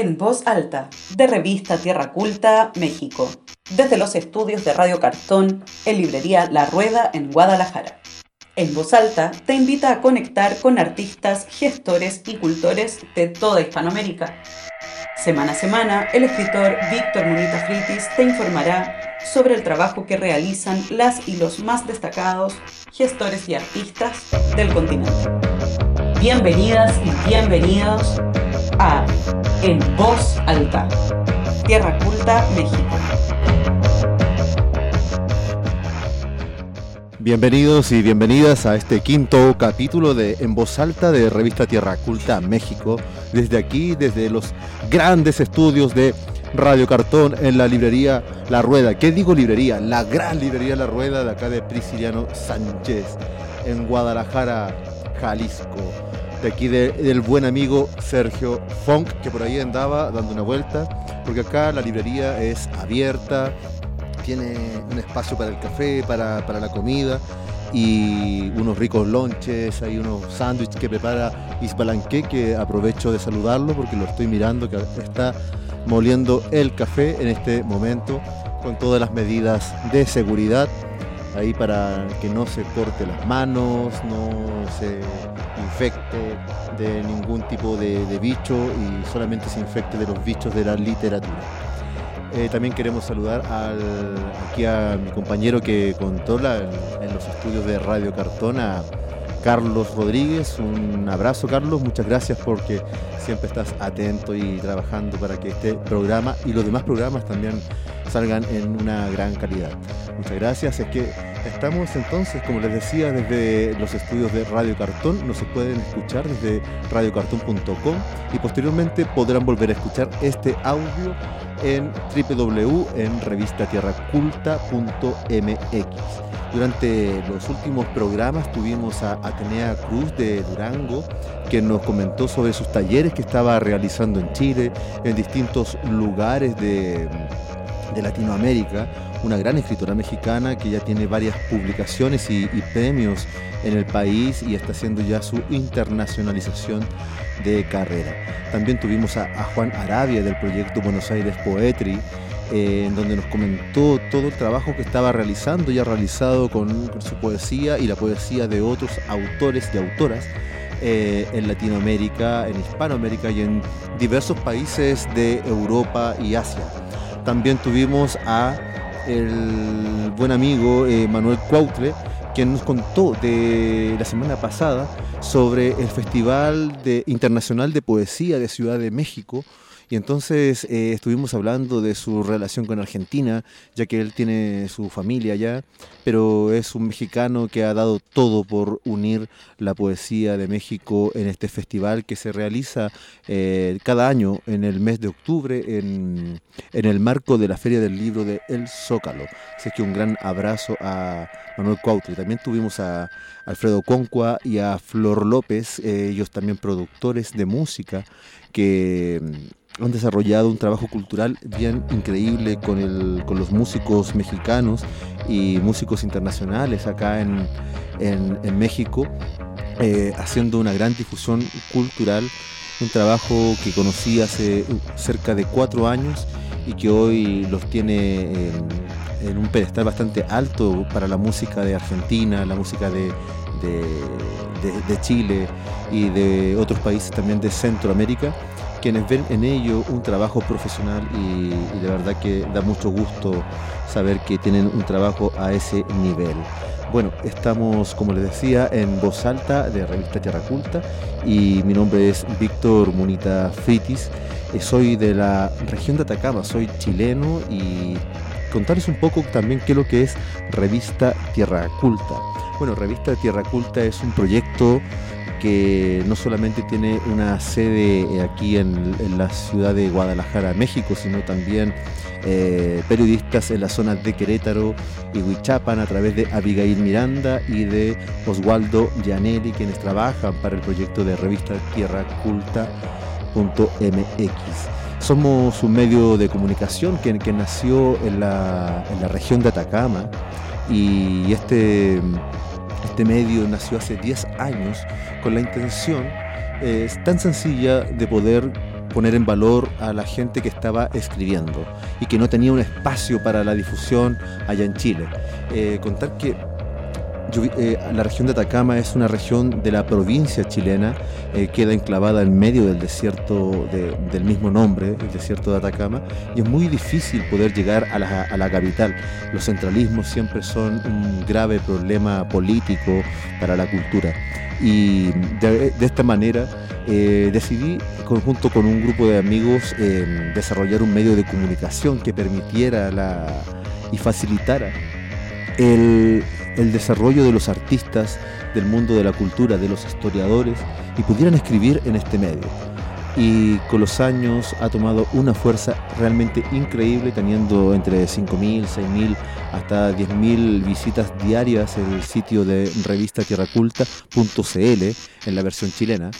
En voz alta, de revista Tierra Culta, México, desde los estudios de Radio Cartón, en librería La Rueda en Guadalajara. En voz alta te invita a conectar con artistas, gestores y cultores de toda Hispanoamérica. Semana a semana, el escritor Víctor Munita Fritis te informará sobre el trabajo que realizan las y los más destacados gestores y artistas del continente. Bienvenidas y bienvenidos a En Voz Alta, Tierra Culta, México. Bienvenidos y bienvenidas a este quinto capítulo de En Voz Alta de Revista Tierra Culta México. Desde aquí, desde los grandes estudios de Radio Cartón en la librería La Rueda. ¿Qué digo librería? La gran librería La Rueda de acá de Prisciliano Sánchez, en Guadalajara, Jalisco. De aquí del buen amigo Sergio Funk, que por ahí andaba dando una vuelta, porque acá la librería es abierta, tiene un espacio para el café, para, para la comida y unos ricos lonches, hay unos sándwiches que prepara Isbalanque, que aprovecho de saludarlo porque lo estoy mirando, que está moliendo el café en este momento con todas las medidas de seguridad ahí para que no se corte las manos, no se infecte de ningún tipo de, bicho y solamente se infecte de los bichos de la literatura. Eh, también queremos saludar aquí a mi compañero que controla en, los estudios de Radio Cartona, Carlos Rodríguez. Un abrazo, Carlos. Muchas gracias porque siempre estás atento y trabajando para que este programa y los demás programas también salgan en una gran calidad. Muchas gracias. Es que estamos entonces, como les decía, desde los estudios de Radio Cartón. Nos pueden escuchar desde radiocartón.com y posteriormente podrán volver a escuchar este audio en www en revistatierraculta.mx. Durante los últimos programas tuvimos a Atenea Cruz de Durango, que nos comentó sobre sus talleres que estaba realizando en Chile, en distintos lugares de, Latinoamérica, una gran escritora mexicana que ya tiene varias publicaciones y, premios en el país y está haciendo ya su internacionalización de carrera. También tuvimos a, Juan Arabia del proyecto Buenos Aires Poetry, eh, en donde nos comentó todo el trabajo que estaba realizando, ya realizado con, su poesía y la poesía de otros autores y autoras eh, en Latinoamérica, en Hispanoamérica y en diversos países de Europa y Asia. También tuvimos a el buen amigo eh, Manuel Cuautle, quien nos contó de la semana pasada sobre el Festival de, Internacional de Poesía de Ciudad de México, y entonces eh, estuvimos hablando de su relación con Argentina, ya que él tiene su familia allá, pero es un mexicano que ha dado todo por unir la poesía de México en este festival que se realiza eh, cada año en el mes de octubre en, el marco de la Feria del Libro de El Zócalo. Así que un gran abrazo a Manuel Cuautli. También tuvimos a Alfredo Concua y a Flor López, eh, ellos también productores de música que han desarrollado un trabajo cultural bien increíble con, el, con los músicos mexicanos y músicos internacionales acá en, en, México, eh, haciendo una gran difusión cultural, un trabajo que conocí hace cerca de cuatro años y que hoy los tiene en, un pedestal bastante alto para la música de Argentina, la música de, de Chile y de otros países también de Centroamérica quienes ven en ello un trabajo profesional y, de verdad que da mucho gusto saber que tienen un trabajo a ese nivel. Bueno, estamos, como les decía, en voz alta de Revista Tierra Culta y mi nombre es Víctor Munita Fritis. Eh, soy de la región de Atacama, soy chileno y contarles un poco también qué es lo que es Revista Tierra Culta. Bueno, Revista Tierra Culta es un proyecto que no solamente tiene una sede eh, aquí en, la ciudad de Guadalajara, México, sino también eh, periodistas en las zonas de Querétaro y Huichapan a través de Abigail Miranda y de Oswaldo Gianelli, quienes trabajan para el proyecto de revista Tierra Culta.mx. Somos un medio de comunicación que, nació en la, en la región de Atacama y este este medio nació hace 10 años con la intención eh, tan sencilla de poder poner en valor a la gente que estaba escribiendo y que no tenía un espacio para la difusión allá en Chile. Eh, contar que eh, la región de Atacama es una región de la provincia chilena, eh, queda enclavada en medio del desierto del mismo nombre, el desierto de Atacama, y es muy difícil poder llegar a la, capital. Los centralismos siempre son un grave problema político para la cultura. Y de, esta manera eh, decidí, conjunto con un grupo de amigos, desarrollar un medio de comunicación que permitiera la, y facilitara el, el desarrollo de los artistas, del mundo de la cultura, de los historiadores, y pudieran escribir en este medio. Y con los años ha tomado una fuerza realmente increíble, teniendo entre 5.000, 6.000 hasta 10.000 visitas diarias en el sitio de revista tierraculta.cl en la versión chilena.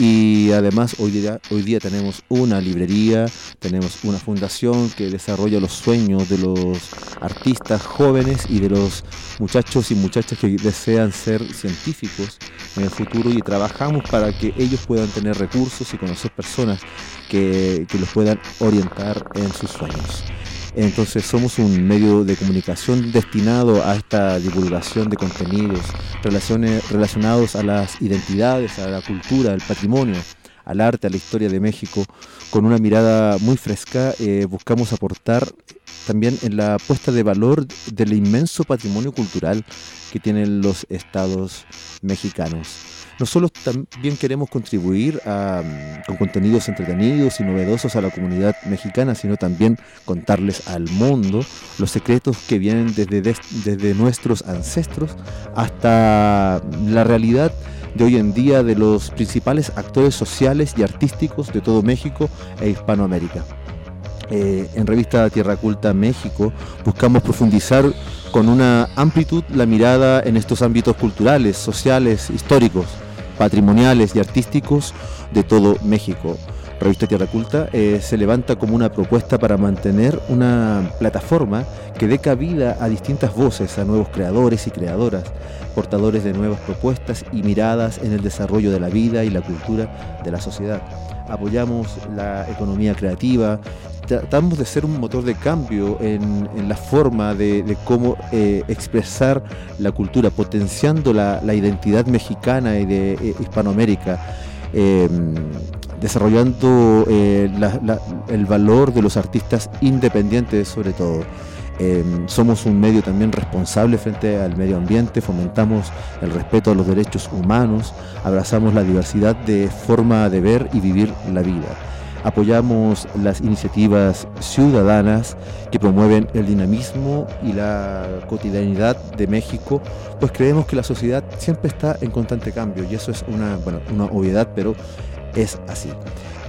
Y además hoy día, hoy día tenemos una librería, tenemos una fundación que desarrolla los sueños de los artistas jóvenes y de los muchachos y muchachas que desean ser científicos en el futuro y trabajamos para que ellos puedan tener recursos y conocer personas que, que los puedan orientar en sus sueños. Entonces somos un medio de comunicación destinado a esta divulgación de contenidos relaciones, relacionados a las identidades, a la cultura, al patrimonio, al arte, a la historia de México. Con una mirada muy fresca eh, buscamos aportar también en la puesta de valor del inmenso patrimonio cultural que tienen los estados mexicanos. Nosotros también queremos contribuir mm, con contenidos entretenidos y novedosos a la comunidad mexicana, sino también contarles al mundo los secretos que vienen desde, desde nuestros ancestros hasta la realidad de hoy en día de los principales actores sociales y artísticos de todo México e Hispanoamérica. Eh, en revista Tierra Culta México buscamos profundizar con una amplitud la mirada en estos ámbitos culturales, sociales, históricos patrimoniales y artísticos de todo México. Revista Tierra Culta eh, se levanta como una propuesta para mantener una plataforma que dé cabida a distintas voces, a nuevos creadores y creadoras, portadores de nuevas propuestas y miradas en el desarrollo de la vida y la cultura de la sociedad. Apoyamos la economía creativa, tratamos de ser un motor de cambio en, la forma de, cómo eh, expresar la cultura, potenciando la, identidad mexicana y de eh, Hispanoamérica, em, desarrollando eh, el valor de los artistas independientes sobre todo. Em, somos un medio también responsable frente al medio ambiente, fomentamos el respeto a los derechos humanos, abrazamos la diversidad de forma de ver y vivir la vida apoyamos las iniciativas ciudadanas que promueven el dinamismo y la cotidianidad de México, pues creemos que la sociedad siempre está en constante cambio y eso es una, bueno, una obviedad, pero es así.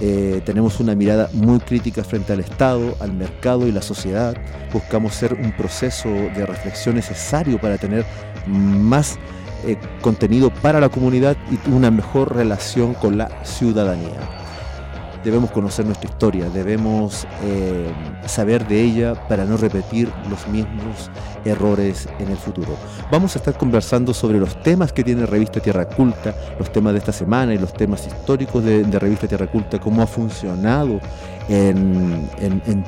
Eh, tenemos una mirada muy crítica frente al Estado, al mercado y la sociedad. Buscamos ser un proceso de reflexión necesario para tener más eh, contenido para la comunidad y una mejor relación con la ciudadanía debemos conocer nuestra historia, debemos eh, saber de ella para no repetir los mismos errores en el futuro. Vamos a estar conversando sobre los temas que tiene Revista Tierra Culta, los temas de esta semana y los temas históricos de, Revista Tierra Culta, cómo ha funcionado en,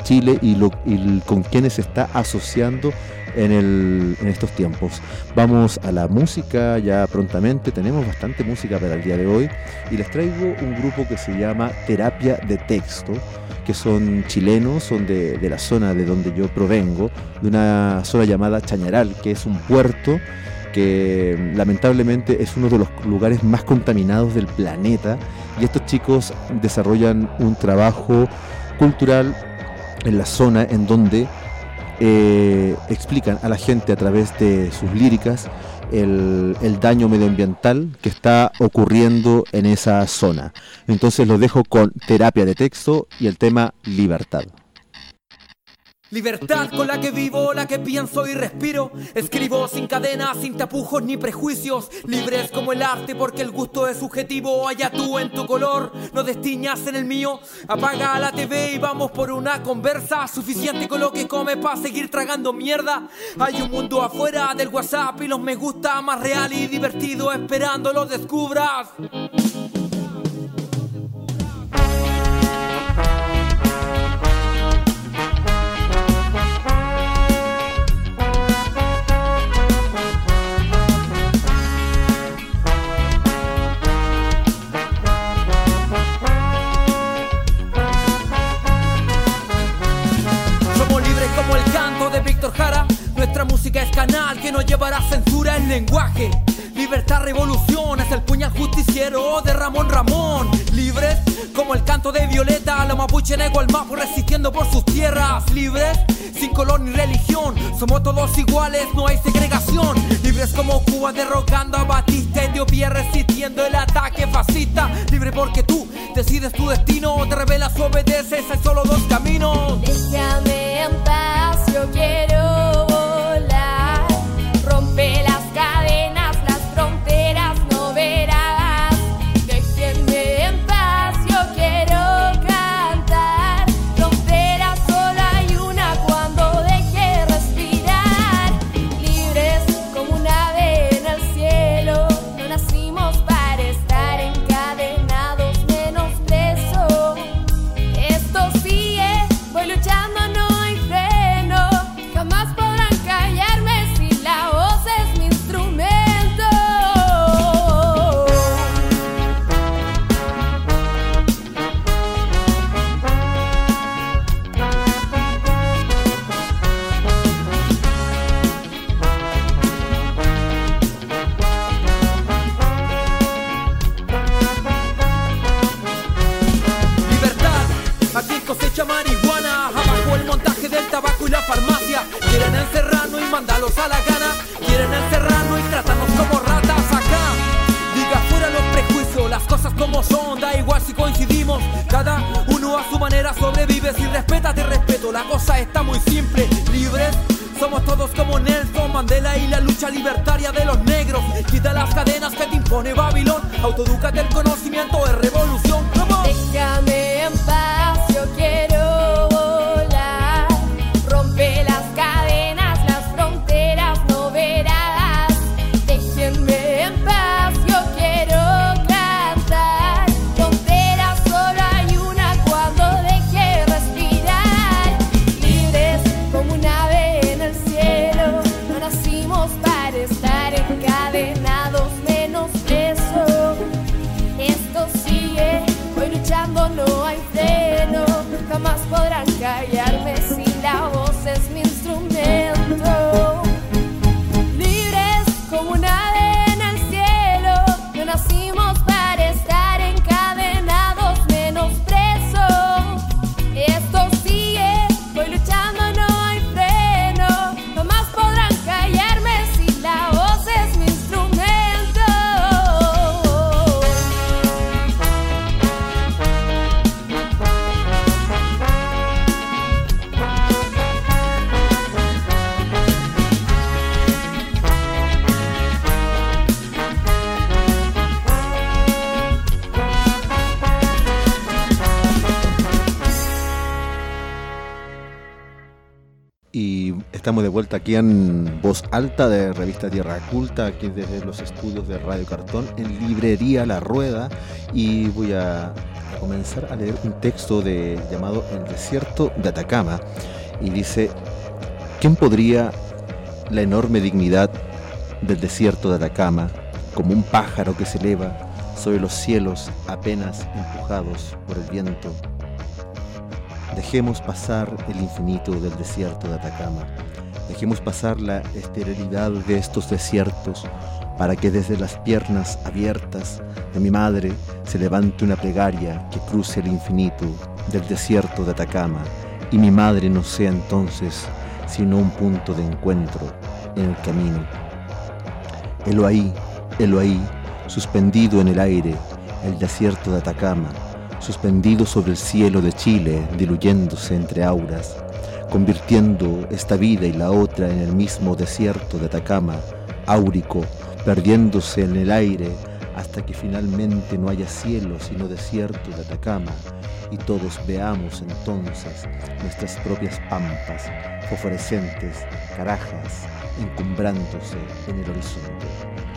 Chile y, y con quienes se está asociando en, estos tiempos. Vamos a la música ya prontamente, tenemos bastante música para el día de hoy y les traigo un grupo que se llama Terapia de Texto que son chilenos, son de, la zona de donde yo provengo, de una zona llamada Chañaral, que es un puerto que lamentablemente es uno de los lugares más contaminados del planeta y estos chicos desarrollan un trabajo cultural en la zona en donde eh, explican a la gente a través de sus líricas el, el, daño medioambiental que está ocurriendo en esa zona. Entonces los dejo con terapia de texto y el tema libertad. Libertad con la que vivo, la que pienso y respiro. Escribo sin cadenas, sin tapujos ni prejuicios. Libres como el arte porque el gusto es subjetivo. Allá tú en tu color, no destiñas en el mío. Apaga la TV y vamos por una conversa. Suficiente con lo que come para seguir tragando mierda. Hay un mundo afuera del WhatsApp y los me gusta más real y divertido esperando lo descubras. Nuestra música es canal que no llevará censura en lenguaje. Libertad, revolución, es el puñal justiciero de Ramón Ramón. Libres como el canto de Violeta, la mapuche negro al mapo resistiendo por sus tierras. Libres, sin color ni religión, somos todos iguales, no hay segregación. Libres como Cuba derrocando a Batista, Etiopía resistiendo el ataque fascista. Libre porque tú decides tu destino, te revelas obedeces, hay solo dos aquí en Voz Alta de Revista Tierra Culta, aquí desde los estudios de Radio Cartón, en Librería La Rueda. Y voy a, comenzar a leer un texto de, llamado El desierto de Atacama. Y dice, ¿quién podría la enorme dignidad del desierto de Atacama, como un pájaro que se eleva sobre los cielos apenas empujados por el viento? Dejemos pasar el infinito del desierto de Atacama. Dejemos pasar la esterilidad de estos desiertos para que desde las piernas abiertas de mi madre se levante una plegaria que cruce el infinito del desierto de Atacama y mi madre no sea entonces sino un punto de encuentro en el camino. Helo ahí, helo ahí, suspendido en el aire, el desierto de Atacama, suspendido sobre el cielo de Chile, diluyéndose entre auras, convirtiendo esta vida y la otra en el mismo desierto de Atacama, áurico, perdiéndose en el aire hasta que finalmente no haya cielo sino desierto de Atacama y todos veamos entonces nuestras propias pampas, fosforescentes, carajas, encumbrándose en el horizonte.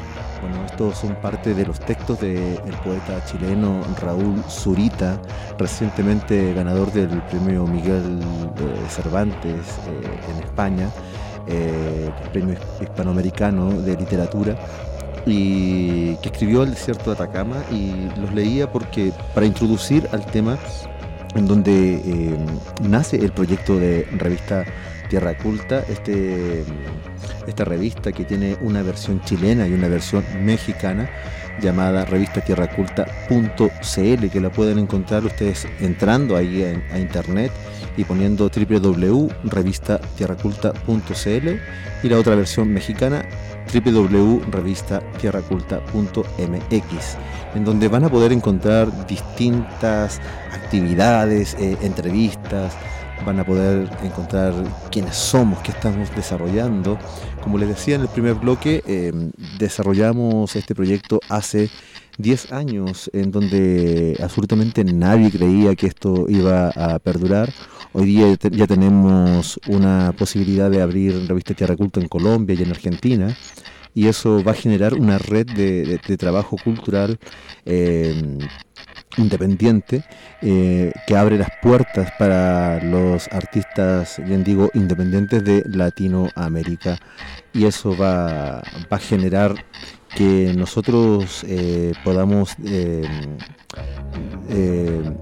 Bueno, estos son parte de los textos del poeta chileno Raúl Zurita, recientemente ganador del premio Miguel eh, Cervantes eh, en España, eh, premio hispanoamericano de literatura, y que escribió El desierto de Atacama y los leía porque para introducir al tema en donde eh, nace el proyecto de revista Tierra Culta, este, esta revista que tiene una versión chilena y una versión mexicana llamada revistatierraculta.cl que la pueden encontrar ustedes entrando ahí a internet y poniendo www.revistatierraculta.cl y la otra versión mexicana www.revistatierraculta.mx en donde van a poder encontrar distintas actividades, eh, entrevistas, van a poder encontrar quiénes somos, qué estamos desarrollando. Como les decía en el primer bloque, em, desarrollamos este proyecto hace 10 años en donde absolutamente nadie creía que esto iba a perdurar. Hoy día ya tenemos una posibilidad de abrir revista Tierra Culto en Colombia y en Argentina y eso va a generar una red de, trabajo cultural em, independiente eh, que abre las puertas para los artistas, bien digo, independientes de Latinoamérica. Y eso va, a generar que nosotros eh, podamos eh,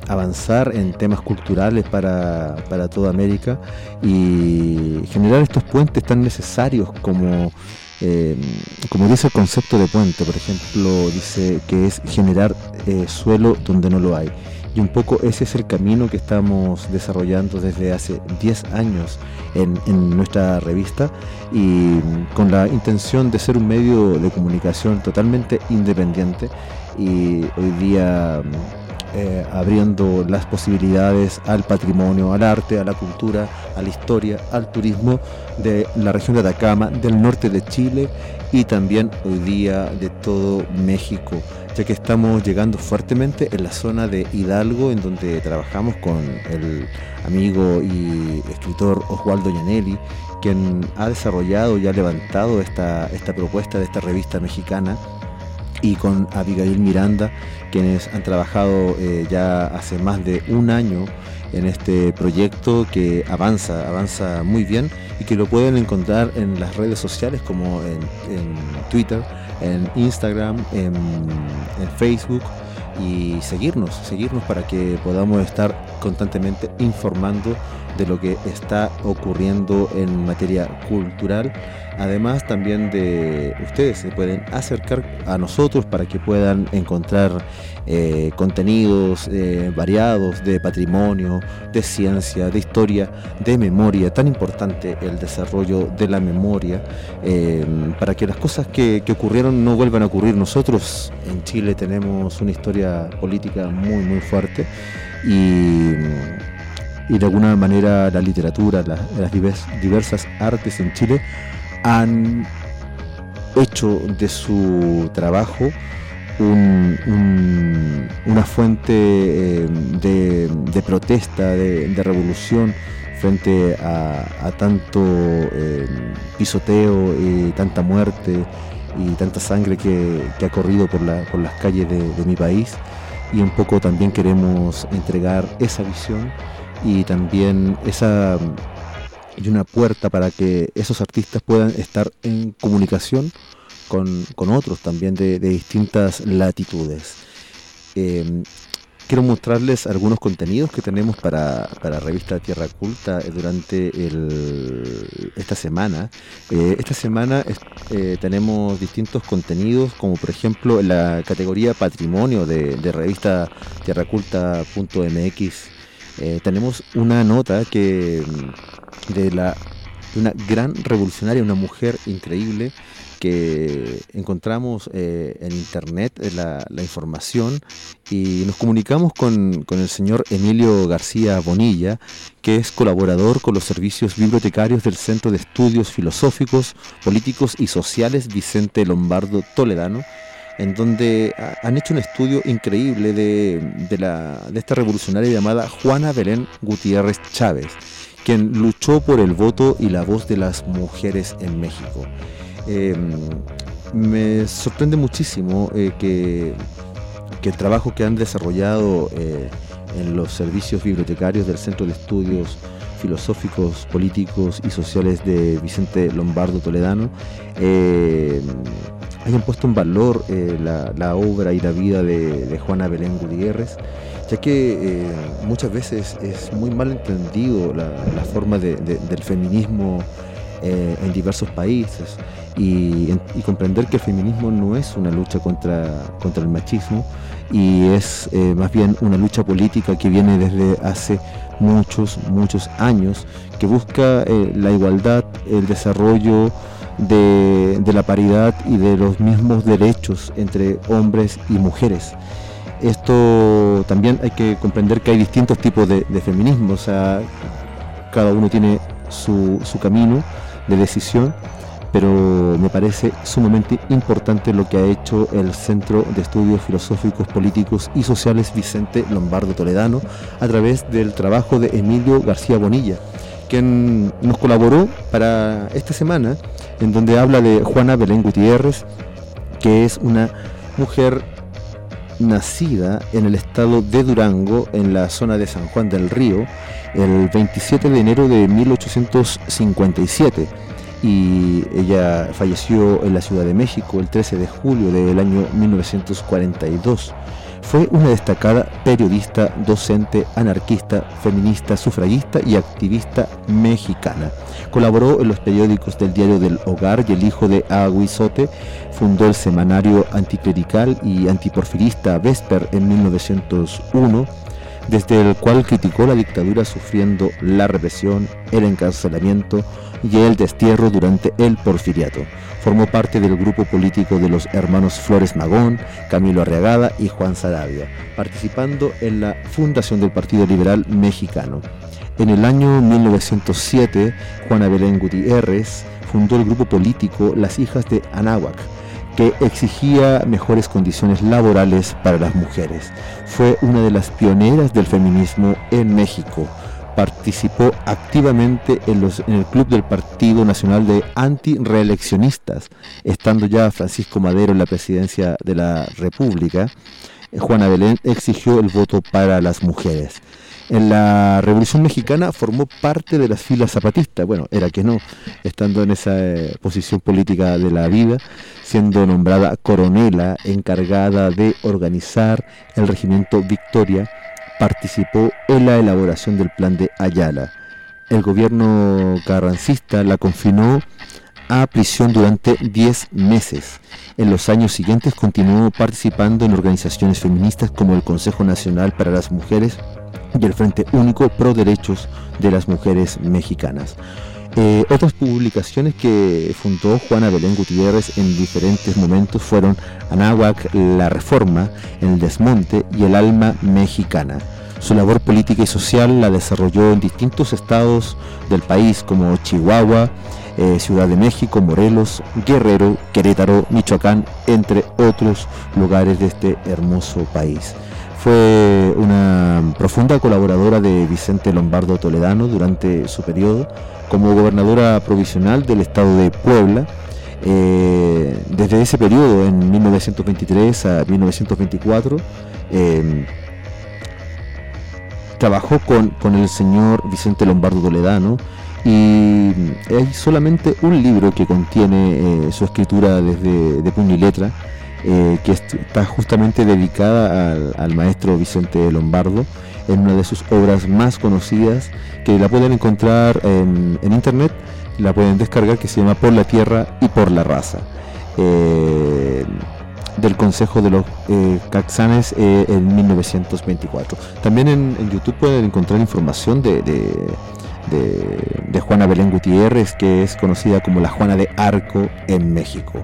avanzar en temas culturales para, para toda América y generar estos puentes tan necesarios como eh, como dice el concepto de puente, por ejemplo, dice que es generar eh, suelo donde no lo hay. Y un poco ese es el camino que estamos desarrollando desde hace 10 años en, nuestra revista y con la intención de ser un medio de comunicación totalmente independiente y hoy día eh, abriendo las posibilidades al patrimonio, al arte, a la cultura, a la historia, al turismo de la región de Atacama, del norte de Chile y también hoy día de todo México, ya que estamos llegando fuertemente en la zona de Hidalgo, en donde trabajamos con el amigo y escritor Oswaldo Yanelli, quien ha desarrollado y ha levantado esta, esta propuesta de esta revista mexicana y con Abigail Miranda, quienes han trabajado eh, ya hace más de un año en este proyecto que avanza, avanza muy bien y que lo pueden encontrar en las redes sociales como en, Twitter, en Instagram, en, en Facebook y seguirnos, seguirnos para que podamos estar constantemente informando de lo que está ocurriendo en materia cultural. Además también de ustedes se pueden acercar a nosotros para que puedan encontrar eh, contenidos eh, variados de patrimonio, de ciencia, de historia, de memoria. Tan importante el desarrollo de la memoria eh, para que las cosas que, que ocurrieron no vuelvan a ocurrir. Nosotros en Chile tenemos una historia política muy muy fuerte y de alguna manera la literatura, las diversas artes en Chile han hecho de su trabajo una fuente eh, de, protesta, de, revolución frente a, tanto eh, pisoteo y tanta muerte y tanta sangre que, ha corrido por, las calles de mi país y un poco también queremos entregar esa visión y también esa y una puerta para que esos artistas puedan estar en comunicación con, otros también de, distintas latitudes. Em, quiero mostrarles algunos contenidos que tenemos para, para revista Tierra Culta durante esta semana. Eh, esta semana eh, tenemos distintos contenidos, como por ejemplo la categoría patrimonio de, de revista tierraculta.mx eh, tenemos una nota que mm, de la una gran revolucionaria, una mujer increíble que encontramos eh, en internet eh, la, información y nos comunicamos con, con, el señor Emilio García Bonilla, que es colaborador con los servicios bibliotecarios del Centro de Estudios Filosóficos, Políticos y Sociales Vicente Lombardo Toledano en donde han hecho un estudio increíble de, esta revolucionaria llamada Juana Belén Gutiérrez Chávez, quien luchó por el voto y la voz de las mujeres en México. Em, me sorprende muchísimo eh, que, el trabajo que han desarrollado eh, en los servicios bibliotecarios del Centro de Estudios Filosóficos, Políticos y Sociales de Vicente Lombardo Toledano, em, hayan puesto en valor eh, la, obra y la vida de, Juana Belén Gutiérrez, ya que eh, muchas veces es muy mal entendido la, forma del feminismo eh, en diversos países y, comprender que el feminismo no es una lucha contra, contra el machismo y es más bien una lucha política que viene desde hace muchos, muchos años, que busca la igualdad, el desarrollo, de, la paridad y de los mismos derechos entre hombres y mujeres. Esto también hay que comprender que hay distintos tipos de, feminismo, o sea, cada uno tiene su, su camino de decisión, pero me parece sumamente importante lo que ha hecho el Centro de Estudios Filosóficos, Políticos y Sociales Vicente Lombardo Toledano a través del trabajo de Emilio García Bonilla quien nos colaboró para esta semana, en donde habla de Juana Belén Gutiérrez, que es una mujer nacida en el estado de Durango, en la zona de San Juan del Río, el 27 de enero de 1857 y ella falleció en la Ciudad de México el 13 de julio del año 1942. Fue una destacada periodista, docente, anarquista, feminista, sufragista y activista mexicana. Colaboró en los periódicos del Diario del Hogar y El Hijo de Aguizote. Fundó el semanario anticlerical y antiporfirista Vesper en 1901 desde el cual criticó la dictadura sufriendo la represión, el encarcelamiento y el destierro durante el porfiriato. Formó parte del grupo político de los hermanos Flores Magón, Camilo Arriagada y Juan Sarabia, participando en la fundación del Partido Liberal Mexicano. En el año 1907, Juana Belén Gutiérrez fundó el grupo político Las Hijas de Anáhuac, que exigía mejores condiciones laborales para las mujeres. Fue una de las pioneras del feminismo en México. Participó activamente en, el club del Partido Nacional de Antireeleccionistas, estando ya Francisco Madero en la presidencia de la República. Juana Belén exigió el voto para las mujeres. En la Revolución Mexicana formó parte de las filas zapatistas, bueno, era que no, estando en esa eh, posición política de la vida, siendo nombrada coronela encargada de organizar el regimiento Victoria, participó en la elaboración del plan de Ayala. El gobierno carrancista la confinó a prisión durante 10 meses. En los años siguientes continuó participando en organizaciones feministas como el Consejo Nacional para las Mujeres y el Frente Único Pro Derechos de las Mujeres Mexicanas. Eh, otras publicaciones que fundó Juana Belén Gutiérrez en diferentes momentos fueron Anáhuac, La Reforma, El Desmonte y El Alma Mexicana. Su labor política y social la desarrolló en distintos estados del país como Chihuahua, eh, Ciudad de México, Morelos, Guerrero, Querétaro, Michoacán, entre otros lugares de este hermoso país. Fue una profunda colaboradora de Vicente Lombardo Toledano durante su periodo como gobernadora provisional del estado de Puebla. Eh, desde ese periodo, en 1923 a 1924, em, trabajó con, el señor Vicente Lombardo Toledano y hay solamente un libro que contiene eh, su escritura desde de puño y letra, eh, que está justamente dedicada al, maestro Vicente Lombardo en una de sus obras más conocidas que la pueden encontrar en, internet, la pueden descargar que se llama Por la Tierra y por la Raza. Eh, del Consejo de los eh, Caxanes en 1924. También en, YouTube pueden encontrar información de, Juana Belén Gutiérrez, que es conocida como la Juana de Arco en México.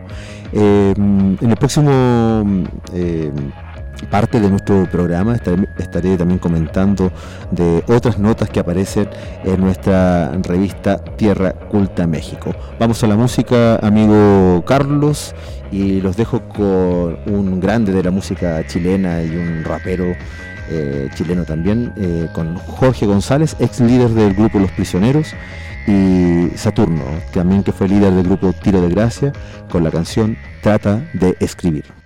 Eh, en el próximo eh, parte de nuestro programa estaré, también comentando de otras notas que aparecen en nuestra revista Tierra Culta México. Vamos a la música, amigo Carlos, y los dejo con un grande de la música chilena y un rapero eh, chileno también, con Jorge González, ex líder del grupo Los Prisioneros y Saturno, también que fue líder del grupo Tiro de Gracia, con la canción Trata de escribir.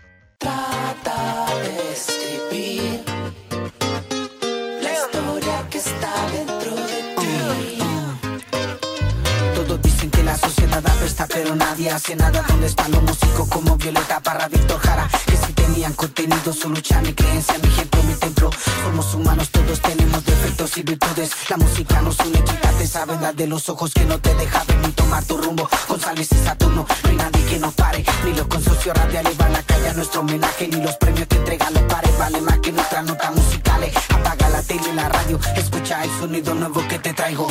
Hace nada. ¿Dónde están los músicos como Violeta para Víctor Jara? Que si tenían contenido, su lucha, mi creencia, mi ejemplo, mi templo. Somos humanos, todos tenemos defectos y virtudes. La música nos une, quítate esa venda de los ojos que no te deja ver ni tomar tu rumbo. González y Saturno, no hay nadie que nos pare. Ni los consorcios radiales van a callar nuestro homenaje, ni los premios que entregan los pares. Vale más que nuestras notas musicales. Apaga la tele y la radio, escucha el sonido nuevo que te traigo.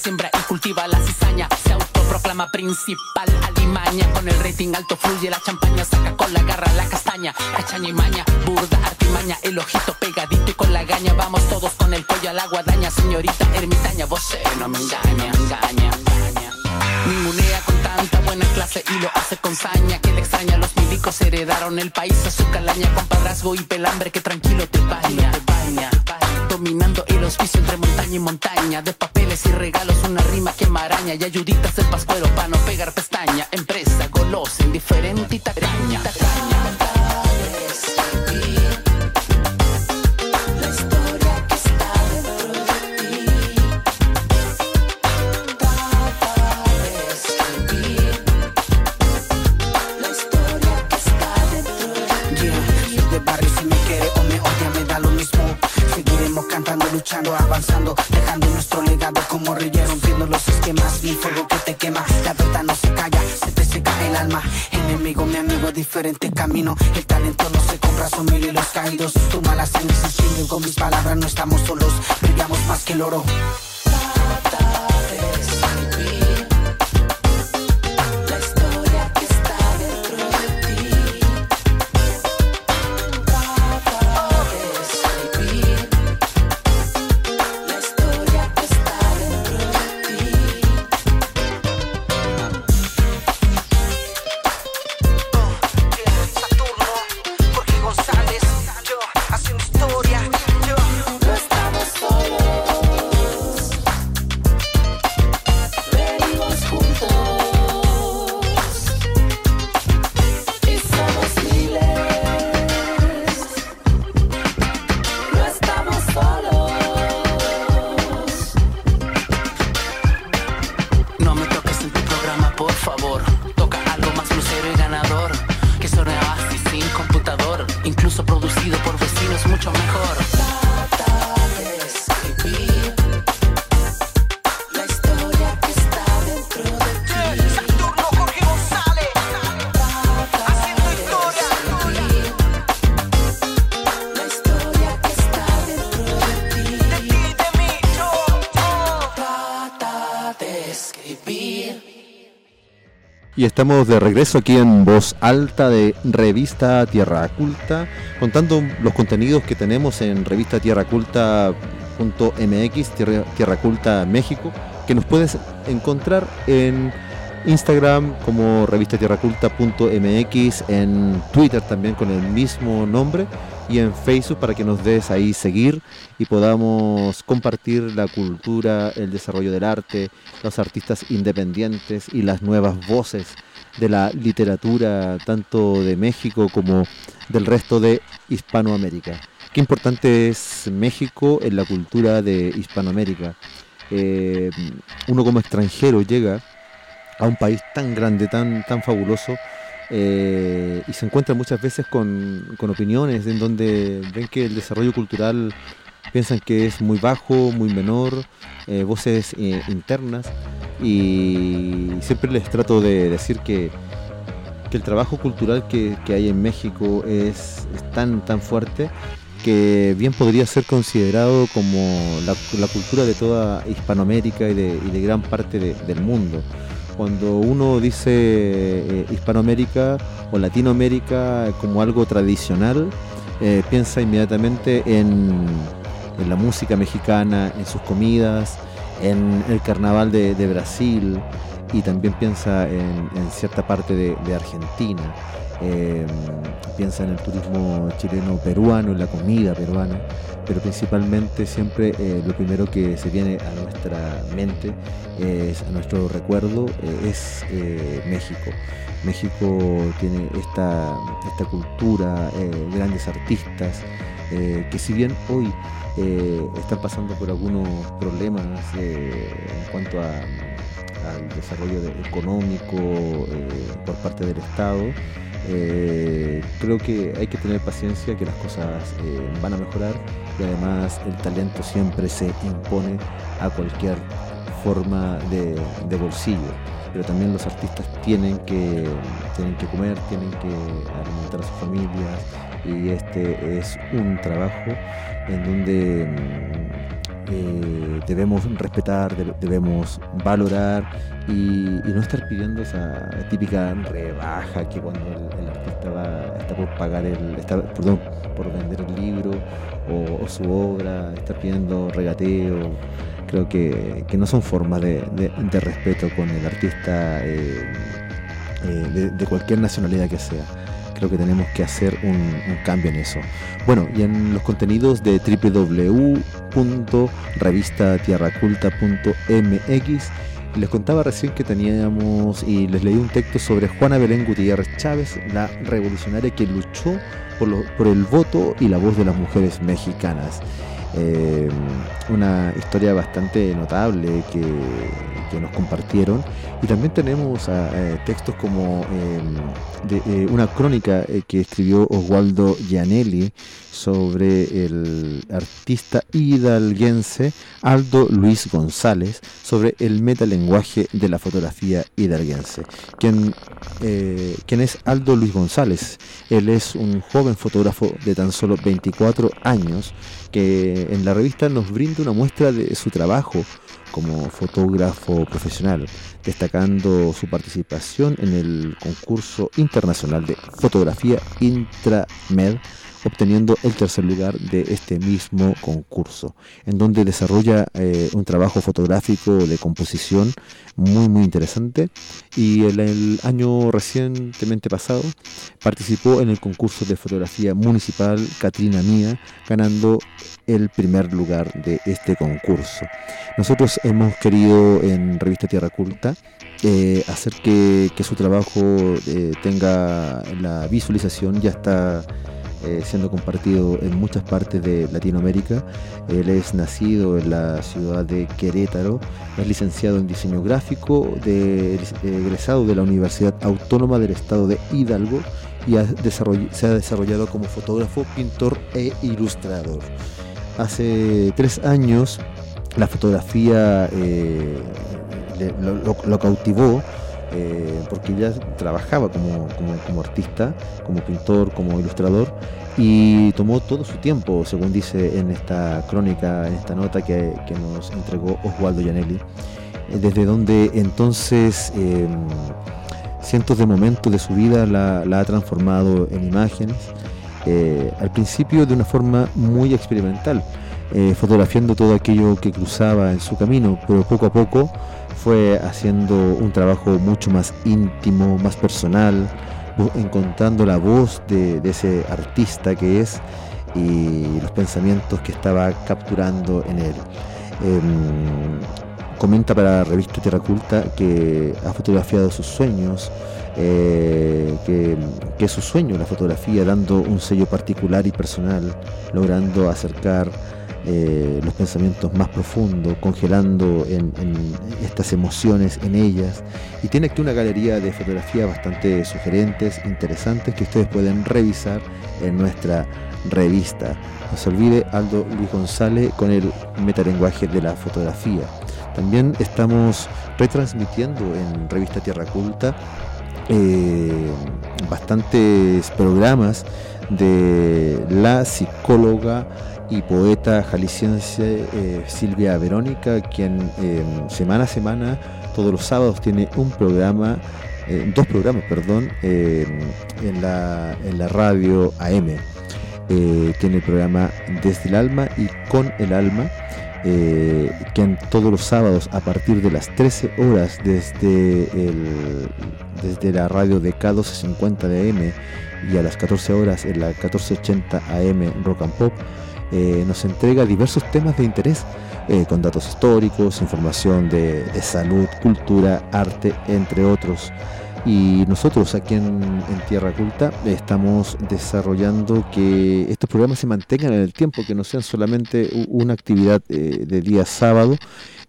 Siembra y cultiva la cizaña. Se autoproclama principal alimaña. Con el rating alto fluye la champaña. Saca con la garra la castaña. Cachaña y maña, burda artimaña. El ojito pegadito y con la gaña. Vamos todos con el cuello a la guadaña. Señorita ermitaña, vos eh, no me engaña, engaña, engaña. Ningunea con tanta buena clase y lo hace con saña. Que le extraña, los milicos heredaron el país a su calaña. Con padrasgo y pelambre que tranquilo te baña. Te baña. Dominando el hospicio entre montaña y montaña. De papeles y regalos, una rima que maraña. Y ayuditas del pascuero para no pegar pestaña. Empresa, golosa, indiferente y tacaña. tacaña. Escribir dejando nuestro legado como reyes, rompiendo los esquemas. Mi fuego que te quema, la verdad no se calla, se te seca el alma. Enemigo, mi amigo, diferente camino. El talento no se compra, son mil y los caídos. Tu mala sangre se con mis palabras, no estamos solos, brillamos más que el oro. Trata de Y estamos de regreso aquí en voz alta de Revista Tierra Culta, contando los contenidos que tenemos en revista Tierra Culta México, que nos puedes encontrar en Instagram como revista tierraculta.mx, en Twitter también con el mismo nombre y en Facebook para que nos des ahí seguir y podamos compartir la cultura, el desarrollo del arte, los artistas independientes y las nuevas voces de la literatura tanto de México como del resto de Hispanoamérica. Qué importante es México en la cultura de Hispanoamérica. Eh, uno como extranjero llega a un país tan grande, tan, tan fabuloso, eh, y se encuentra muchas veces con, con opiniones en donde ven que el desarrollo cultural piensan que es muy bajo, muy menor, eh, voces eh, internas, y siempre les trato de decir que, que el trabajo cultural que, que hay en México es, es tan, tan fuerte que bien podría ser considerado como la, la cultura de toda Hispanoamérica y de, y de gran parte de- del mundo. Cuando uno dice eh, Hispanoamérica o Latinoamérica como algo tradicional, eh, piensa inmediatamente en, la música mexicana, en sus comidas, en el carnaval de, Brasil y también piensa en, cierta parte de Argentina. Eh, piensa en el turismo chileno peruano, en la comida peruana, pero principalmente siempre eh, lo primero que se viene a nuestra mente, es, a nuestro recuerdo, eh, es eh, México. México tiene esta, esta cultura, eh, grandes artistas, eh, que si bien hoy eh, están pasando por algunos problemas eh, en cuanto al desarrollo de- económico eh, por parte del Estado, eh, creo que hay que tener paciencia, que las cosas eh, van a mejorar y además el talento siempre se impone a cualquier forma de, de bolsillo. Pero también los artistas tienen que, tienen que comer, tienen que alimentar a sus familias y este es un trabajo en donde mm, eh, debemos respetar, de- debemos valorar y, no estar pidiendo esa típica rebaja que cuando el, artista va, está por pagar el, está, perdón, por vender el libro o, su obra, estar pidiendo regateo. Creo que, que no son formas de, de- respeto con el artista eh, eh, de cualquier nacionalidad que sea. Creo que tenemos que hacer un, un cambio en eso. Bueno, y en los contenidos de www.revistatierraculta.mx les contaba recién que teníamos y les leí un texto sobre Juana Belén Gutiérrez Chávez, la revolucionaria que luchó por, lo- por el voto y la voz de las mujeres mexicanas. Eh, una historia bastante notable que, que nos compartieron. Y también tenemos ah, eh, textos como eh, de, eh, una crónica eh, que escribió Oswaldo Gianelli sobre el artista hidalguense Aldo Luis González sobre el metalenguaje de la fotografía hidalguense. ¿Quién, eh, ¿Quién es Aldo Luis González? Él es un joven fotógrafo de tan solo 24 años que en la revista nos brinda una muestra de su trabajo como fotógrafo profesional, destacando su participación en el concurso internacional de fotografía Intramed, obteniendo el tercer lugar de este mismo concurso, en donde desarrolla eh, un trabajo fotográfico de composición muy muy interesante y el, el año recientemente pasado participó en el concurso de fotografía municipal Catrina Mía, ganando el primer lugar de este concurso. Nosotros hemos querido en Revista Tierra Culta eh, hacer que, que su trabajo eh, tenga la visualización, ya está eh, siendo compartido en muchas partes de Latinoamérica. Él es nacido en la ciudad de Querétaro, es licenciado en diseño gráfico, de, eh, egresado de la Universidad Autónoma del Estado de Hidalgo y ha se ha desarrollado como fotógrafo, pintor e ilustrador. Hace tres años la fotografía eh, lo, lo- lo cautivó eh, porque ya trabajaba como, como- como artista, como pintor, como ilustrador y tomó todo su tiempo, según dice en esta crónica, en esta nota que, que nos entregó Oswaldo Gianelli, eh, desde donde entonces eh, cientos de momentos de su vida la, la ha transformado en imágenes, eh, al principio de una forma muy experimental, eh, fotografiando todo aquello que cruzaba en su camino, pero poco a poco fue haciendo un trabajo mucho más íntimo, más personal, encontrando la voz de, de ese artista que es y los pensamientos que estaba capturando en él. Em, comenta para la revista Tierra Culta que ha fotografiado sus sueños, eh, que, que es su sueño la fotografía, dando un sello particular y personal, logrando acercar eh, los pensamientos más profundos, congelando en, estas emociones en ellas. Y tiene aquí una galería de fotografías bastante sugerentes, interesantes, que ustedes pueden revisar en nuestra revista. No se olvide Aldo Luis González con el metalenguaje de la fotografía. También estamos retransmitiendo en Revista Tierra Culta eh, bastantes programas de la psicóloga y poeta jalisciense eh, Silvia Verónica, quien eh, semana a semana, todos los sábados, tiene un programa, eh, dos programas, perdón, en, la, en la radio AM. Tiene el programa Desde el Alma y Con el Alma, eh, todos los sábados a partir de las 13 horas desde, el, desde la radio de K1250 de AM y a las 14 horas en la 1480 AM Rock and Pop, eh, nos entrega diversos temas de interés eh, con datos históricos, información de, salud, cultura, arte, entre otros. Y nosotros aquí en, Tierra Culta estamos desarrollando que estos programas se mantengan en el tiempo, que no sean solamente una actividad eh, de día sábado.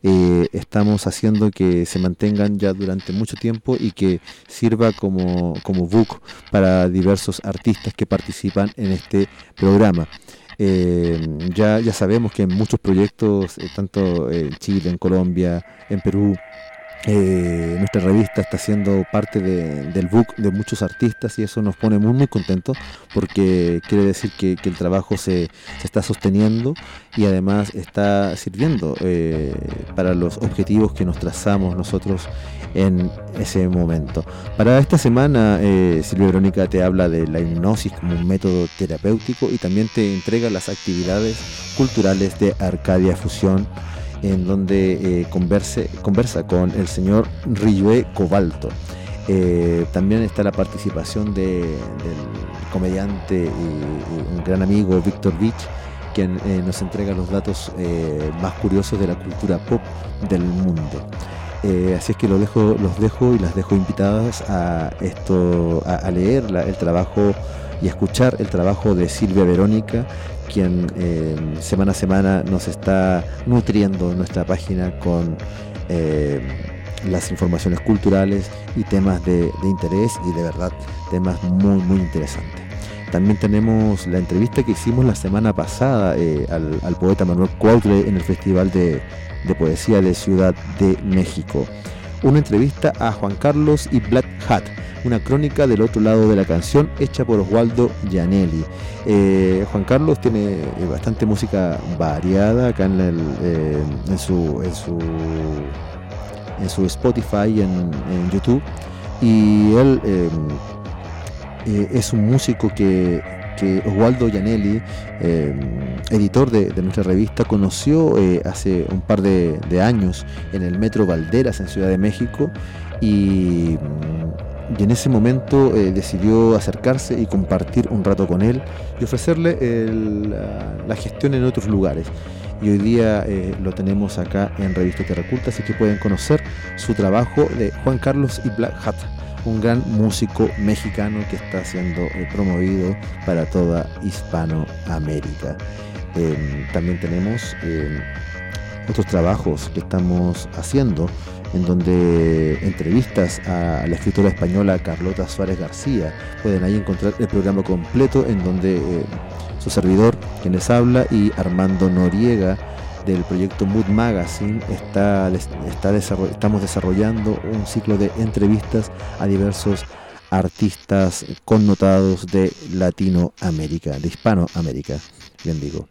Estamos haciendo que se mantengan ya durante mucho tiempo y que sirva como, como book para diversos artistas que participan en este programa. Eh, ya, ya sabemos que en muchos proyectos, tanto en Chile, en Colombia, en Perú, eh, nuestra revista está siendo parte del book de muchos artistas y eso nos pone muy muy contentos porque quiere decir que, el trabajo se, está sosteniendo y además está sirviendo eh, para los objetivos que nos trazamos nosotros en ese momento. Para esta semana eh, Silvia Verónica te habla de la hipnosis como un método terapéutico y también te entrega las actividades culturales de Arcadia Fusión en donde eh, converse, conversa con el señor Riyue Cobalto. Eh, también está la participación del comediante y, un gran amigo Víctor Beach, quien eh, nos entrega los datos más curiosos de la cultura pop del mundo. así es que los dejo y las dejo invitadas a esto, a, leer el trabajo y escuchar el trabajo de Silvia Verónica, quien eh, semana a semana nos está nutriendo nuestra página con eh, las informaciones culturales y temas de, interés y de verdad temas muy muy interesantes. También tenemos la entrevista que hicimos la semana pasada eh, al, poeta Manuel Cuautle en el Festival de, de Poesía de Ciudad de México. Una entrevista a Juan Carlos y Black Hat una crónica del otro lado de la canción hecha por Oswaldo Gianelli. Eh, Juan Carlos tiene eh, bastante música variada acá en, el, eh, en, su, en, su, en su Spotify en, YouTube. Y él es un músico que, Oswaldo Gianelli, editor de, nuestra revista, conoció hace un par de, años en el Metro Valderas en Ciudad de México y y en ese momento eh, decidió acercarse y compartir un rato con él y ofrecerle la, gestión en otros lugares. Y hoy día eh, lo tenemos acá en Revista Terraculta, así que pueden conocer su trabajo de Juan Carlos y Black Hat, un gran músico mexicano que está siendo eh, promovido para toda Hispanoamérica. Em, también tenemos em, otros trabajos que estamos haciendo en donde entrevistas a la escritora española Carlota Suárez García. Pueden ahí encontrar el programa completo en donde eh, su servidor, quien les habla, y Armando Noriega del proyecto Mood Magazine está, estamos desarrollando un ciclo de entrevistas a diversos artistas connotados de Latinoamérica, de Hispanoamérica, bien digo.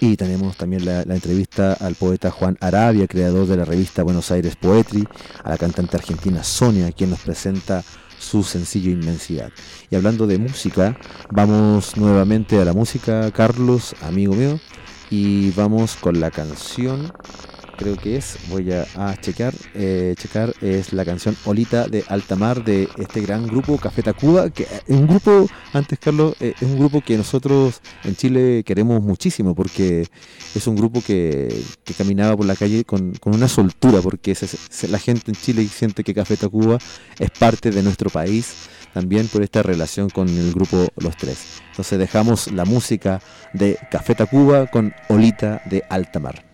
Y tenemos también la, entrevista al poeta Juan Arabia, creador de la revista Buenos Aires Poetry, a la cantante argentina Sonia, quien nos presenta su sencillo Inmensidad. Y hablando de música, vamos nuevamente a la música, Carlos, amigo mío, y vamos con la canción creo que es, voy a, checar, eh, checar, es la canción Olita de Altamar de este gran grupo Café Tacuba, que es un grupo, antes Carlos, eh, es un grupo que nosotros en Chile queremos muchísimo porque es un grupo que, caminaba por la calle con, una soltura, porque la gente en Chile siente que Café Tacuba es parte de nuestro país también por esta relación con el grupo Los Tres. Entonces dejamos la música de Café Tacuba con Olita de Altamar.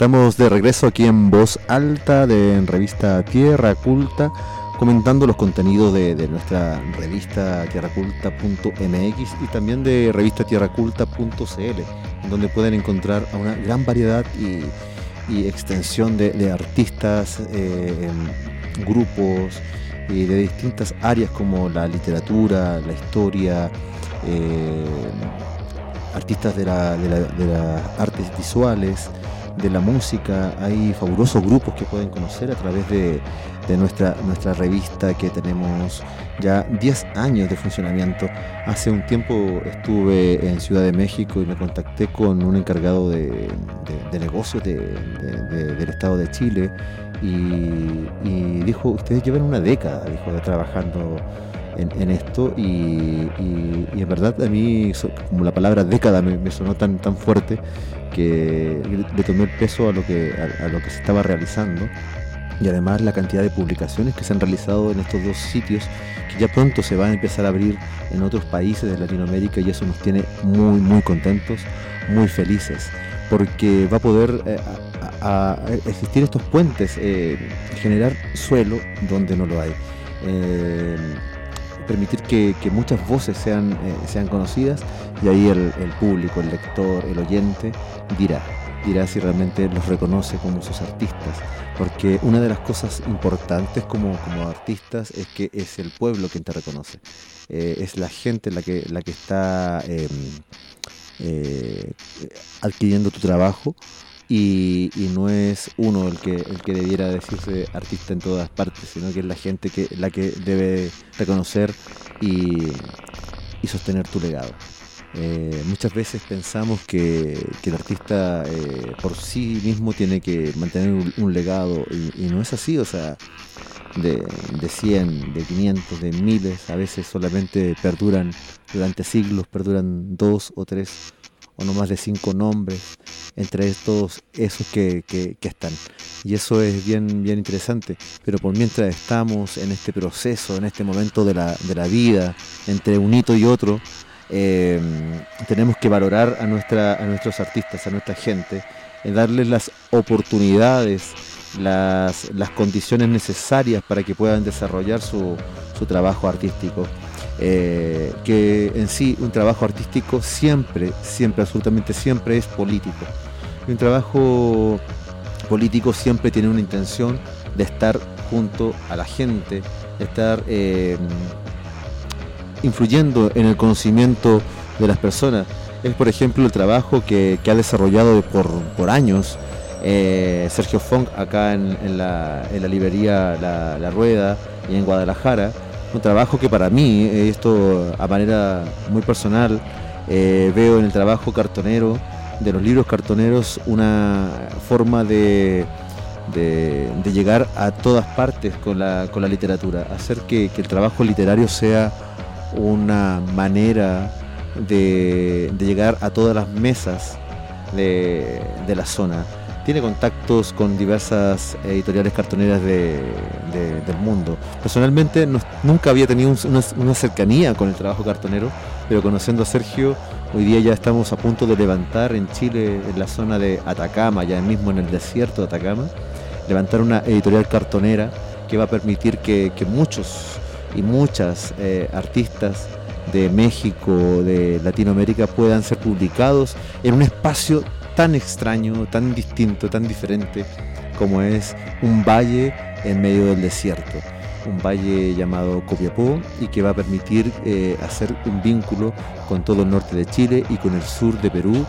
Estamos de regreso aquí en Voz Alta de en revista Tierra Culta, comentando los contenidos de, de nuestra revista tierraculta.mx y también de revista tierraculta.cl, donde pueden encontrar a una gran variedad y, y extensión de, artistas, eh, grupos y de distintas áreas como la literatura, la historia, eh, artistas de la- de las artes visuales, de la música. Hay fabulosos grupos que pueden conocer a través de, de nuestra, nuestra revista que tenemos ya 10 años de funcionamiento. Hace un tiempo estuve en Ciudad de México y me contacté con un encargado de, de- negocios de- de- de- del Estado de Chile y, dijo, ustedes llevan una década, dijo, de trabajando en, en esto y, y- en verdad a mí como la palabra década me, sonó tan, tan fuerte que le tomé el peso a lo que, a, lo que se estaba realizando y además la cantidad de publicaciones que se han realizado en estos dos sitios que ya pronto se van a empezar a abrir en otros países de Latinoamérica y eso nos tiene muy muy contentos, muy felices porque va a poder eh, existir estos puentes, eh, generar suelo donde no lo hay. Eh, permitir que, muchas voces sean, eh, sean conocidas y ahí el, público, el lector, el oyente dirá, dirá si realmente los reconoce como sus artistas. Porque una de las cosas importantes como, como artistas es que es el pueblo quien te reconoce. Eh, es la gente la que, la que está eh, eh, adquiriendo tu trabajo y, y no es uno el que, el que debiera decirse artista en todas partes, sino que es la gente que, la que debe reconocer y, y sostener tu legado. Eh, muchas veces pensamos que, que el artista eh, por sí mismo tiene que mantener un, legado y, y no es así, o sea, de, de 100, de 500, de miles, a veces solamente perduran durante siglos, perduran dos o tres o no más de cinco nombres entre todos esos que, que- están. Y eso es bien, bien interesante. Pero por mientras estamos en este proceso, en este momento de la, de la vida, entre un hito y otro, eh, tenemos que valorar a, nuestra, a nuestros artistas, a nuestra gente, eh, darles las oportunidades, las, las condiciones necesarias para que puedan desarrollar su, su trabajo artístico. Eh, que en sí un trabajo artístico siempre, siempre, absolutamente siempre es político. Y un trabajo político siempre tiene una intención de estar junto a la gente, de estar eh, influyendo en el conocimiento de las personas. Es, por ejemplo, el trabajo que, ha desarrollado por, por años eh, Sergio Funk acá en, la, librería La Rueda y en Guadalajara. Un trabajo que para mí, eh, esto a manera muy personal, eh, veo en el trabajo cartonero, de los libros cartoneros, una forma de, de, llegar a todas partes con la, con la literatura, hacer que, el trabajo literario sea una manera de, de llegar a todas las mesas de la zona. Tiene contactos con diversas editoriales cartoneras de- de- del mundo. Personalmente nunca había tenido un- una, cercanía con el trabajo cartonero, pero conociendo a Sergio, hoy día ya estamos a punto de levantar en Chile, en la zona de Atacama, ya mismo en el desierto de Atacama, levantar una editorial cartonera que va a permitir que, que muchos y muchas eh, artistas de México, de Latinoamérica puedan ser publicados en un espacio tan extraño, tan distinto, tan diferente como es un valle en medio del desierto. Un valle llamado Copiapó y que va a permitir eh, hacer un vínculo con todo el norte de Chile y con el sur de Perú,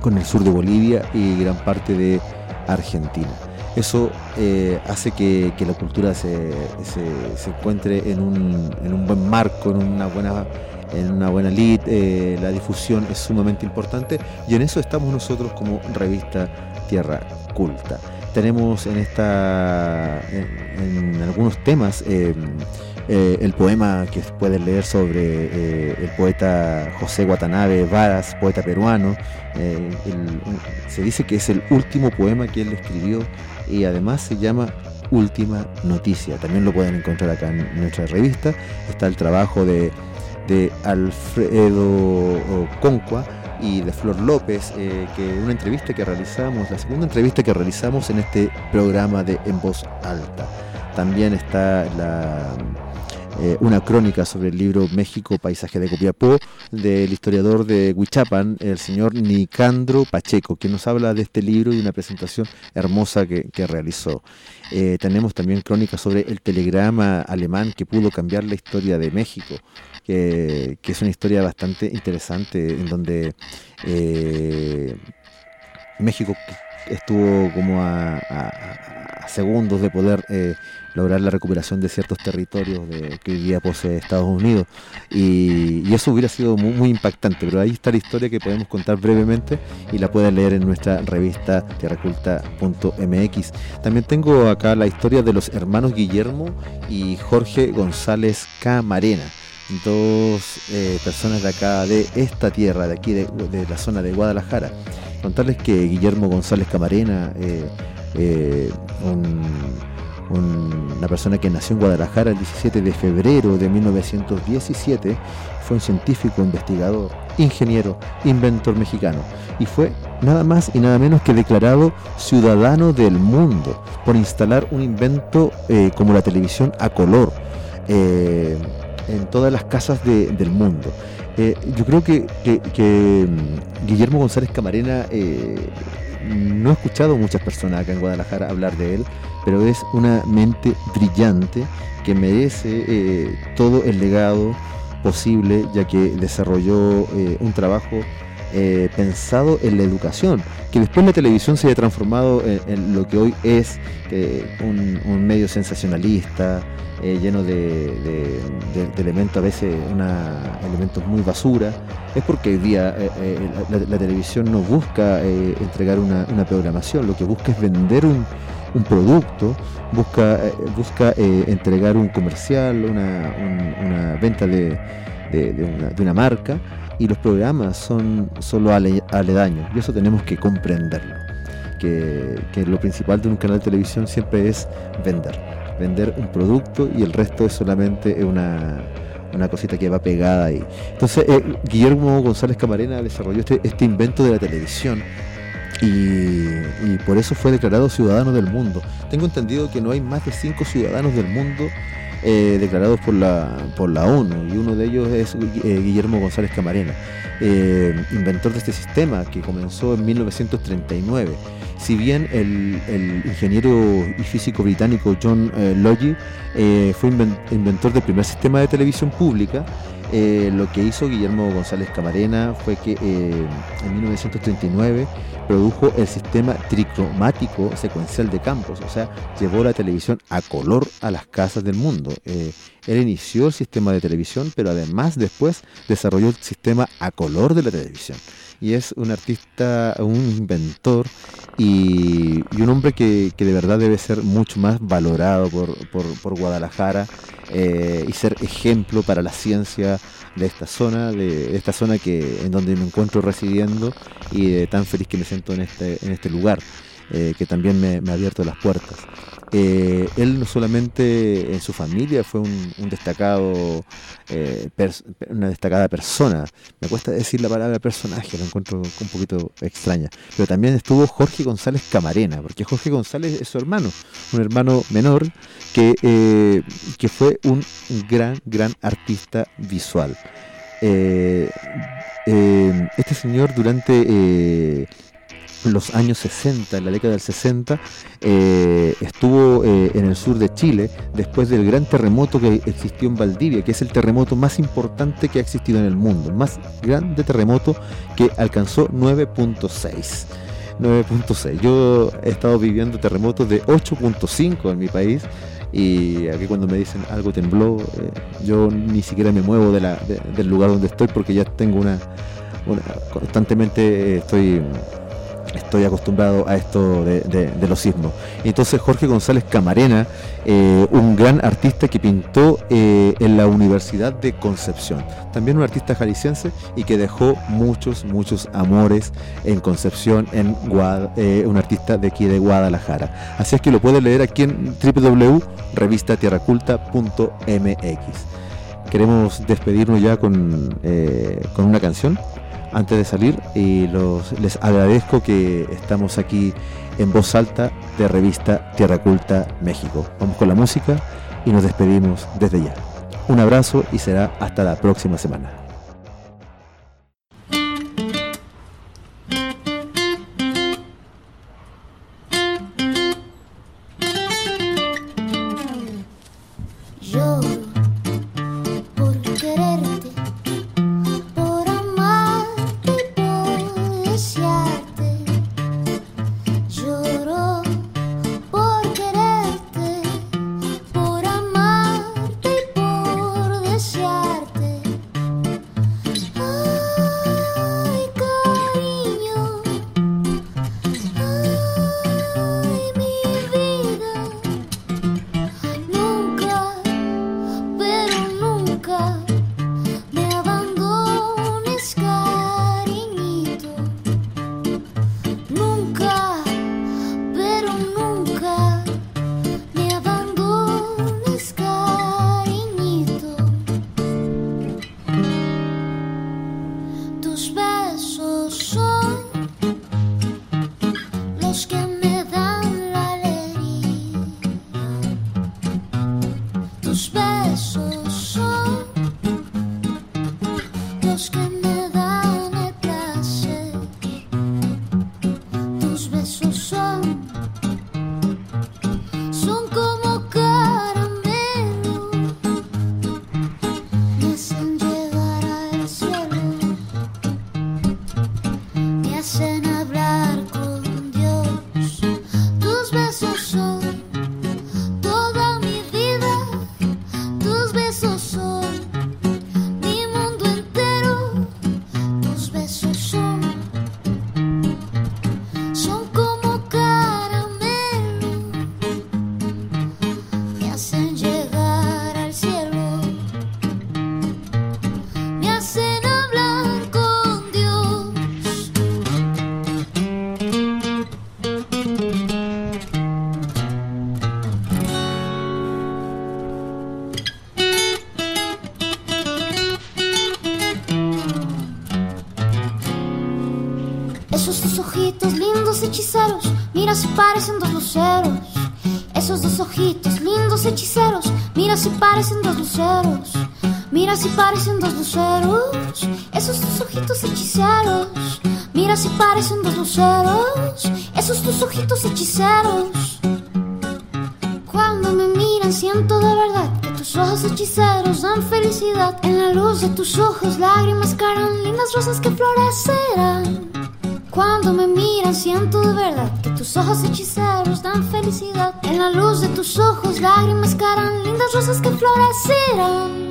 con el sur de Bolivia y gran parte de Argentina. Eso eh, hace que, la cultura se encuentre en un, en un buen marco, en una buena, en una buena lead, eh, la difusión es sumamente importante y en eso estamos nosotros como revista Tierra Culta. Tenemos en esta en, algunos temas eh, eh, el poema que pueden leer sobre el poeta José Watanabe Varas, poeta peruano. Se dice que es el último poema que él escribió y además se llama Última Noticia. También lo pueden encontrar acá en nuestra revista. Está el trabajo de, de Alfredo Concua y de Flor López, eh, que una entrevista que realizamos, la segunda entrevista que realizamos en este programa de En Voz Alta. También está la eh, una crónica sobre el libro México, Paisaje de Copiapó, del historiador de Huichapan, el señor Nicandro Pacheco, que nos habla de este libro y una presentación hermosa que, realizó. Eh, tenemos también crónicas sobre el telegrama alemán que pudo cambiar la historia de México, que, es una historia bastante interesante en donde eh, México estuvo como a, segundos de poder lograr la recuperación de ciertos territorios que hoy día posee Estados Unidos. Y, eso hubiera sido muy, impactante, pero ahí está la historia que podemos contar brevemente y la pueden leer en nuestra revista tierraculta.mx. También tengo acá la historia de los hermanos Guillermo y Jorge González Camarena dos eh, personas de acá, de esta tierra, de aquí, de, la zona de Guadalajara. Contarles que Guillermo González Camarena, eh, eh, un una persona que nació en Guadalajara el 17 de febrero de 1917, fue un científico, investigador, ingeniero, inventor mexicano y fue nada más y nada menos que declarado ciudadano del mundo por instalar un invento como la televisión a color en todas las casas del mundo. Eh, yo creo que, mm, Guillermo González Camarena no he escuchado muchas personas acá en Guadalajara hablar de él, pero es una mente brillante que merece eh, todo el legado posible, ya que desarrolló eh, un trabajo eh, pensado en la educación, que después la televisión se haya transformado en, lo que hoy es un, medio sensacionalista, lleno de, elementos, a veces una, elementos muy basura, es porque hoy día la, televisión no busca entregar una, programación, lo que busca es vender un, un producto, busca, busca entregar un comercial, una, venta de, una, marca y los programas son solo aledaños y eso tenemos que comprenderlo. Que, lo principal de un canal de televisión siempre es vender, vender un producto y el resto es solamente una, una cosita que va pegada ahí. Entonces, eh, Guillermo González Camarena desarrolló este, este invento de la televisión y, por eso fue declarado ciudadano del mundo. Tengo entendido que no hay más de cinco ciudadanos del mundo eh, declarados por la, por la ONU y uno de ellos es eh, Guillermo González Camarena, eh, inventor de este sistema que comenzó en 1939. Si bien el, ingeniero y físico británico John Logie fue inventor del primer sistema de televisión pública, lo que hizo Guillermo González Camarena fue que en 1939 produjo el sistema tricromático secuencial de campos, o sea, llevó la televisión a color a las casas del mundo. Eh, él inició el sistema de televisión, pero además después desarrolló el sistema a color de la televisión. Y es un artista, un inventor y, un hombre que, de verdad debe ser mucho más valorado por, Guadalajara eh, y ser ejemplo para la ciencia de esta zona, de, esta zona que en donde me encuentro residiendo y tan feliz que me siento en este, en este lugar, eh, que también me, ha abierto las puertas. Eh, él no solamente en su familia fue un, destacado, eh, una destacada persona, me cuesta decir la palabra personaje, lo encuentro un poquito extraña, pero también estuvo Jorge González Camarena, porque Jorge González es su hermano, un hermano menor que, que fue un gran, gran artista visual. este señor durante los años 60, en la década del 60, eh, estuvo eh, en el sur de Chile después del gran terremoto que existió en Valdivia, que es el terremoto más importante que ha existido en el mundo, el más grande terremoto que alcanzó 9.6. 9.6. Yo he estado viviendo terremotos de 8.5 en mi país y aquí cuando me dicen algo tembló, eh, yo ni siquiera me muevo del lugar donde estoy porque ya tengo una, una constantemente estoy estoy acostumbrado a esto de, los sismos. Entonces Jorge González Camarena, eh, un gran artista que pintó eh, en la Universidad de Concepción, también un artista jalisciense y que dejó muchos, muchos amores en Concepción, en eh, un artista de aquí de Guadalajara. Así es que lo puede leer aquí en www.revistatierraculta.mx. queremos despedirnos ya con, eh, con una canción antes de salir y los, les agradezco que estamos aquí en voz alta de revista Tierra Culta México. Vamos con la música y nos despedimos desde ya. Un abrazo y será hasta la próxima semana. Mira si parecen dos luceros. Esos dos ojitos hechiceros, mira si parecen dos luceros. Esos dos ojitos hechiceros. Cuando me miran siento de verdad que tus ojos hechiceros dan felicidad. En la luz de tus ojos lágrimas caerán lindas rosas que florecerán. Cuando me miran siento de verdad que tus ojos hechiceros dan felicidad. En la luz de tus ojos lágrimas caerán lindas rosas que florecerán.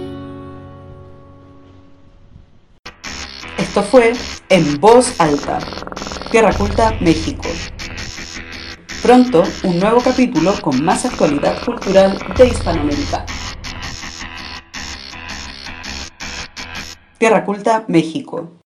Esto fue En Voz Alta, Tierra Culta, México. Pronto, un nuevo capítulo con más actualidad cultural de Hispanoamérica. Tierra Culta, México.